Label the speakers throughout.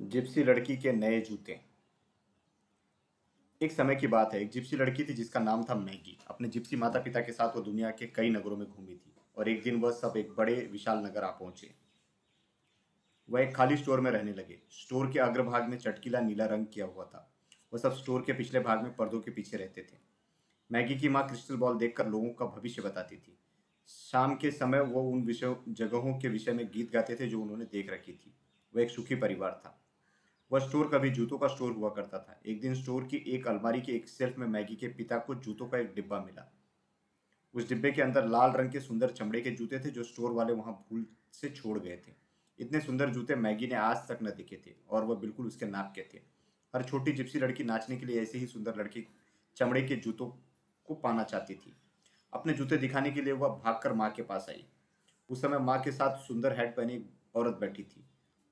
Speaker 1: Gypsy लड़की के नए जूते। एक समय की बात है, एक जिप्सी लड़की थी जिसका नाम था मैगी। अपने जिप्सी माता पिता के साथ वो दुनिया के कई नगरों में घूमी थी और एक दिन वह सब एक बड़े विशाल नगर आ पहुँचे। वह एक खाली स्टोर में रहने लगे। स्टोर के अग्रभाग में चटकीला नीला रंग किया हुआ था। वह सब स्टोर के पिछले भाग में पर्दों के पीछे रहते थे। मैगी की माँ क्रिस्टल बॉल देखकर लोगों का भविष्य बताती थी। शाम के समय वो उन विषयों, जगहों के विषय में गीत गाते थे जो उन्होंने देख रखी थी। वह एक सुखी परिवार था। वह स्टोर कभी जूतों का स्टोर हुआ करता था। एक दिन स्टोर की एक अलमारी के एक सेल्फ में मैगी के पिता को जूतों का एक डिब्बा मिला। उस डिब्बे के अंदर लाल रंग के सुंदर चमड़े के जूते थे जो स्टोर वाले वहाँ भूल से छोड़ गए थे। इतने सुंदर जूते मैगी ने आज तक न दिखे थे और वह बिल्कुल उसके नाप के थे। हर छोटी जिप्सी लड़की नाचने के लिए ऐसे ही सुंदर लड़की चमड़े के जूतों को पाना चाहती थी। अपने जूते दिखाने के लिए वह भागकर माँ के पास आई। उस समय माँ के साथ सुंदर हैट पहनी औरत बैठी थी।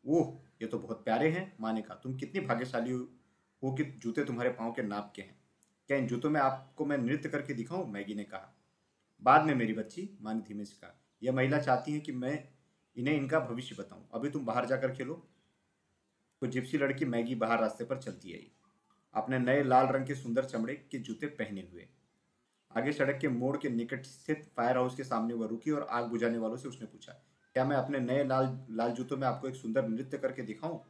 Speaker 1: ओह, ये तो बहुत प्यारे हैं माँ ने कहा तुम कितनी भाग्यशाली हो कि जूते तुम्हारे पाँव के नाप के हैं। क्या इन जूतों में आपको मैं नृत्य करके दिखाऊँ? मैगी ने कहा। बाद में मेरी बच्ची माँ ने धीमे से कहा यह महिला चाहती है कि मैं इन्हें इनका भविष्य बताऊँ। अभी तुम बाहर जाकर खेलो। तो जिप्सी लड़की मैगी बाहर रास्ते पर चलती आई। अपने नए लाल रंग के सुंदर चमड़े के जूते पहने हुए। आगे सड़क के मोड़ के निकट स्थित फायर हाउस के सामने वह रुकी और आग बुझाने वालों से उसने पूछा क्या मैं अपने नए लाल लाल जूतों में आपको एक सुंदर नृत्य करके दिखाऊँ?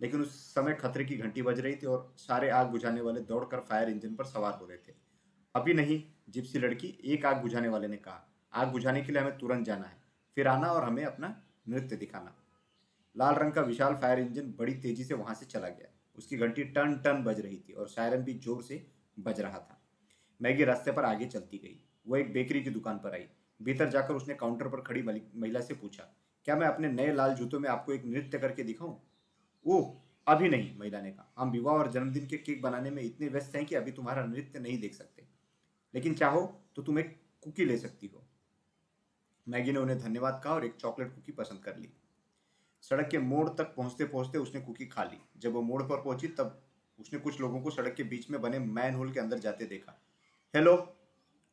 Speaker 1: लेकिन उस समय खतरे की घंटी बज रही थी और सारे आग बुझाने वाले दौड़कर फायर इंजन पर सवार हो रहे थे। अभी नहीं, जिप्सी लड़की एक आग बुझाने वाले ने कहा। आग बुझाने के लिए हमें तुरंत जाना है। फिर आना और हमें अपना नृत्य दिखाना। लाल रंग का विशाल फायर इंजन बड़ी तेज़ी से वहाँ से चला गया। उसकी घंटी टन टन बज रही थी और सायरन भी ज़ोर से बज रहा था। मैगी रास्ते पर आगे चलती गई। वो एक बेकरी की दुकान पर आई। भीतर जाकर उसने काउंटर पर खड़ी महिला से पूछा, क्या मैं अपने नए लाल जूतों में आपको एक नृत्य करके दिखाऊँ? ओह, अभी नहीं, महिला ने कहा। हम विवाह और जन्मदिन के केक बनाने में इतने व्यस्त हैं कि अभी तुम्हारा नृत्य नहीं देख सकते। लेकिन चाहो तो तुम एक कुकी ले सकती हो। मैगी ने उन्हें धन्यवाद कहा और एक चॉकलेट कुकी पसंद कर ली। सड़क के मोड़ तक पहुँचते पहुँचते उसने कुकी खा ली। जब वो मोड़ पर पहुँची, तब उसने कुछ लोगों को सड़क के बीच में बने मैन होल के अंदर जाते देखा। हेलो,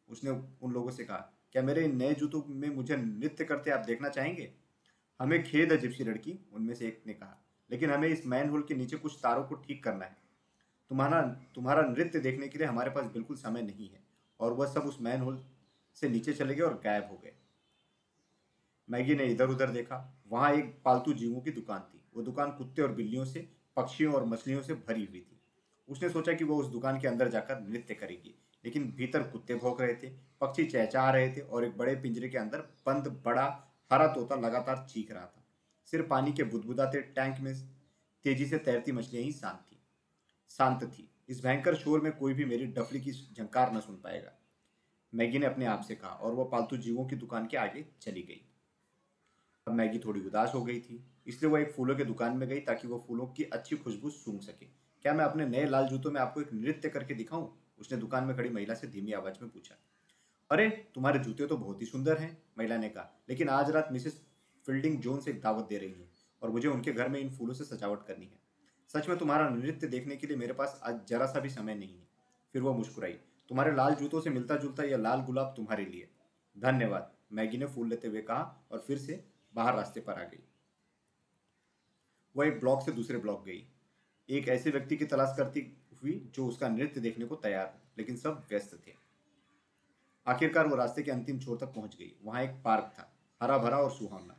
Speaker 1: उसने उन लोगों से कहा। क्या मेरे इन नए जूतों में मुझे नृत्य करते आप देखना चाहेंगे? हमें खेद है जिप्सी लड़की, उनमें से एक ने कहा। लेकिन हमें इस मैन होल के नीचे कुछ तारों को ठीक करना है। तुम्हारा तुम्हारा नृत्य देखने के लिए हमारे पास बिल्कुल समय नहीं है, और वह सब उस मैन होल से नीचे चले गए और गायब हो गए। मैगी ने इधर उधर देखा। वहाँ एक पालतू जीवों की दुकान थी। वो दुकान कुत्ते और बिल्लियों से, पक्षियों और मछलियों से भरी हुई थी। उसने सोचा कि वो उस दुकान के अंदर जाकर नृत्य करेगी। लेकिन भीतर कुत्ते भौंक रहे थे, पक्षी चहचा रहे थे और एक बड़े पिंजरे के अंदर बंद, बड़ा, हरा तोता लगातार चीख रहा था। सिर्फ़ पानी के बुदबुदाते टैंक में, तेज़ी से तैरती मछलियाँ ही शांत थी। शांत थी। इस भयंकर शोर में कोई भी मेरी डफली की झंकार न सुन पाएगा। मैगी ने अपने आप से कहा और वह पालतू जीवों की दुकान के आगे चली गई। अब मैगी थोड़ी उदास हो गई थी, इसलिए वह एक फूलों की दुकान में गई ताकि वह फूलों की अच्छी खुशबू सूंघ सके। क्या मैं अपने नए लाल जूतों में आपको एक नृत्य करके दिखाऊँ? उसने दुकान में खड़ी महिला से धीमी आवाज़ में पूछा, अरे, तुम्हारे जूते तो बहुत ही सुंदर हैं, महिला ने कहा, लेकिन आज रात मिसेस फील्डिंग जोन एक दावत दे रही है और मुझे उनके घर में इन फूलों से सजावट करनी है। सच में तुम्हारा नृत्य देखने के लिए मेरे पास आज जरा सा भी समय नहीं है। फिर वह मुस्कुराई, तुम्हारे लाल जूतों से मिलता जुलता यह लाल गुलाब तुम्हारे लिए। धन्यवाद, मैगी ने फूल लेते हुए कहा और फिर से बाहर रास्ते पर आ गई। वह एक ब्लॉक से दूसरे ब्लॉक गई। एक ऐसे व्यक्ति की तलाश करती हुई, जो उसका नृत्य देखने को तैयार लेकिन सब व्यस्त थे। आखिरकार वो रास्ते के अंतिम छोर तक पहुँच गई। वहाँ एक पार्क था हरा भरा और सुहावना।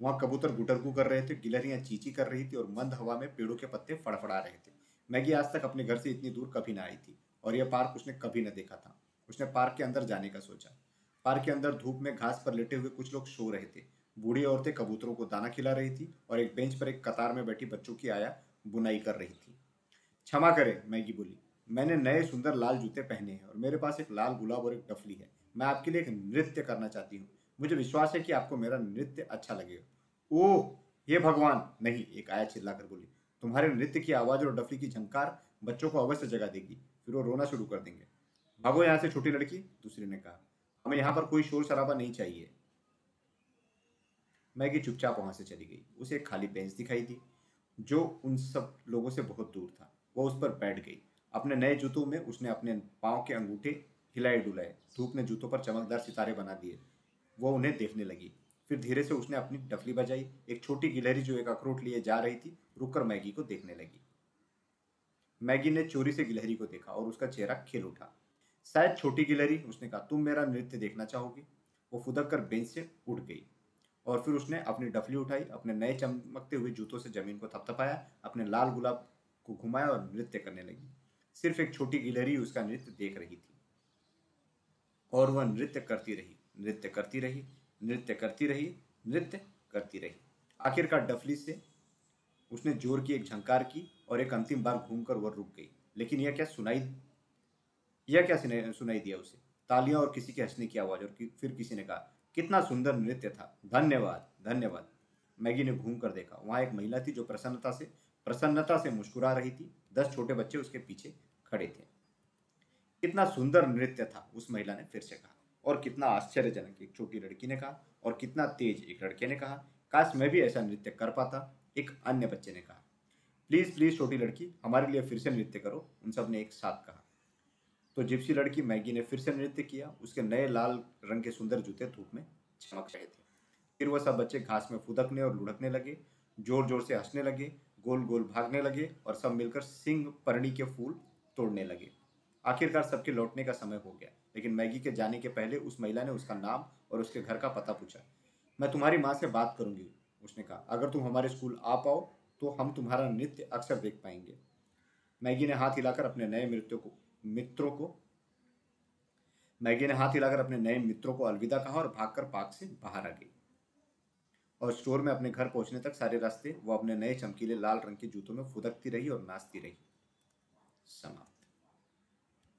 Speaker 1: वहाँ कबूतर गुटरगू कर रहे थे, गिलहरियाँ चीची कर रही थी और मंद हवा में पेड़ों के पत्ते फड़फड़ा रहे थे। मैगी आज तक अपने घर से इतनी दूर कभी ना आई थी, और यह पार्क उसने कभी न देखा था। उसने पार्क के अंदर जाने का सोचा। पार्क के अंदर धूप में घास पर लेटे हुए कुछ लोग सो रहे थे। बूढ़ी औरतें कबूतरों को दाना खिला रही थी और एक बेंच पर एक कतार में बैठी बच्चों की आया बुनाई कर रही थी। क्षमा करें, मैगी बोली। मैंने नए सुंदर लाल जूते पहने हैं और मेरे पास एक लाल गुलाब और एक डफली है। मैं आपके लिए एक नृत्य करना चाहती हूँ। मुझे विश्वास है कि आपको मेरा नृत्य अच्छा लगेगा। ओह, ये भगवान! नहीं, एक आया चिल्लाकर बोली। तुम्हारे नृत्य की आवाज़ और डफली की झंकार बच्चों को अवश्य जगा देगी, फिर वो रोना शुरू कर देंगे। भागो यहाँ से, छोटी लड़की, दूसरी ने कहा। हमें यहाँ पर कोई शोर शराबा नहीं चाहिए। मैगी चुपचाप वहाँ से चली गई। उसे एक खाली बेंच दिखाई दी, जो उन सब लोगों से बहुत दूर था। वो उस पर बैठ गई। अपने नए जूतों में उसने अपने पाँव के अंगूठे हिलाए डुलाए, धूप ने जूतों पर चमकदार सितारे बना दिए। वो उन्हें देखने लगी। फिर धीरे से उसने अपनी डफली बजाई। एक छोटी गिलहरी जो एक अखरोट लिए जा रही थी, रुककर मैगी को देखने लगी। मैगी ने चोरी से गिलहरी को देखा और उसका चेहरा खिल उठा। शायद छोटी गिलहरी, उसने कहा, तुम मेरा नृत्य देखना चाहोगी? वो फुदक कर बेंच से उठ गई और फिर उसने अपनी डफली उठाई, अपने नए चमकते हुए जूतों से ज़मीन को थपथपाया, अपने लाल गुलाब को घुमाया और नृत्य करने लगी। सिर्फ़ एक छोटी गिलहरी उसका नृत्य देख रही थी। और वह नृत्य करती रही नृत्य करती रही नृत्य करती रही नृत्य करती रही। आखिरकार डफली से उसने ज़ोर की एक झंकार की और एक अंतिम बार घूमकर वह रुक गई। लेकिन यह क्या सुनाई यह क्या सुनाई दिया उसे? तालियाँ और किसी के हंसने की आवाज़ और कि, फिर किसी ने कहा कितना सुंदर नृत्य था। धन्यवाद धन्यवाद। मैगी ने घूम देखा। वहाँ एक महिला थी जो प्रसन्नता से प्रसन्नता से मुस्कुरा रही थी। दस छोटे बच्चे उसके पीछे खड़े थे। कितना सुंदर नृत्य था, उस महिला ने फिर से कहा। और कितना आश्चर्यजनक, एक छोटी लड़की ने कहा। और कितना तेज, एक लड़के ने कहा। काश मैं भी ऐसा नृत्य कर पाता, एक अन्य बच्चे ने कहा। प्लीज़ प्लीज़, छोटी लड़की, हमारे लिए फिर से नृत्य करो, उन सबने एक साथ कहा। तो जिप्सी लड़की मैगी ने फिर से नृत्य किया। उसके नए लाल रंग के सुंदर जूते धूप में चमक रहे थे। फिर वह सब बच्चे घास में फुदकने और लुढ़कने लगे ज़ोर ज़ोर से हंसने लगे। गोल गोल भागने लगे और सब मिलकर सिंह, परणी के फूल तोड़ने लगे। आखिरकार सबके लौटने का समय हो गया, लेकिन मैगी के जाने के पहले उस महिला ने उसका नाम और उसके घर का पता पूछा। मैं तुम्हारी माँ से बात करूँगी, उसने कहा। अगर तुम हमारे स्कूल आ पाओ तो हम तुम्हारा नृत्य अक्सर देख पाएँगे। मैगी ने हाथ हिलाकर अपने नए नृत्यों को, मित्रों को, मैगी ने हाथ हिलाकर अपने नए मित्रों को अलविदा कहा और भागकर पार्क से बाहर आ गई। और स्टोर में अपने घर पहुँचने तक सारे रास्ते, वो अपने नए चमकीले लाल रंग के जूतों में फुदकती रही और नाचती रही। समाप्त।